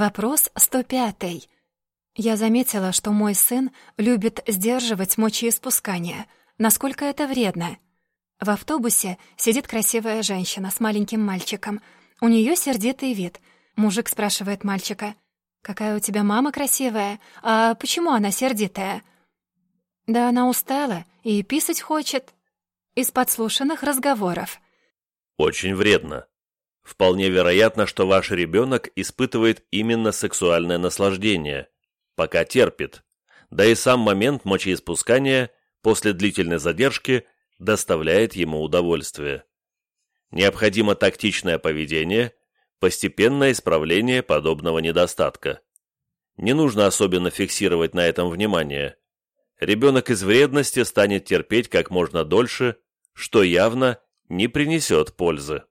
Вопрос 105. Я заметила, что мой сын любит сдерживать мочеиспускание. Насколько это вредно? В автобусе сидит красивая женщина с маленьким мальчиком. У нее сердитый вид. Мужик спрашивает мальчика. «Какая у тебя мама красивая? А почему она сердитая?» «Да она устала и писать хочет». Из подслушанных разговоров. Очень вредно. Вполне вероятно, что ваш ребенок испытывает именно сексуальное наслаждение, пока терпит, да и сам момент мочеиспускания после длительной задержки доставляет ему удовольствие. Необходимо тактичное поведение, постепенное исправление подобного недостатка. Не нужно особенно фиксировать на этом внимание. Ребенок из вредности станет терпеть как можно дольше, что явно не принесет пользы.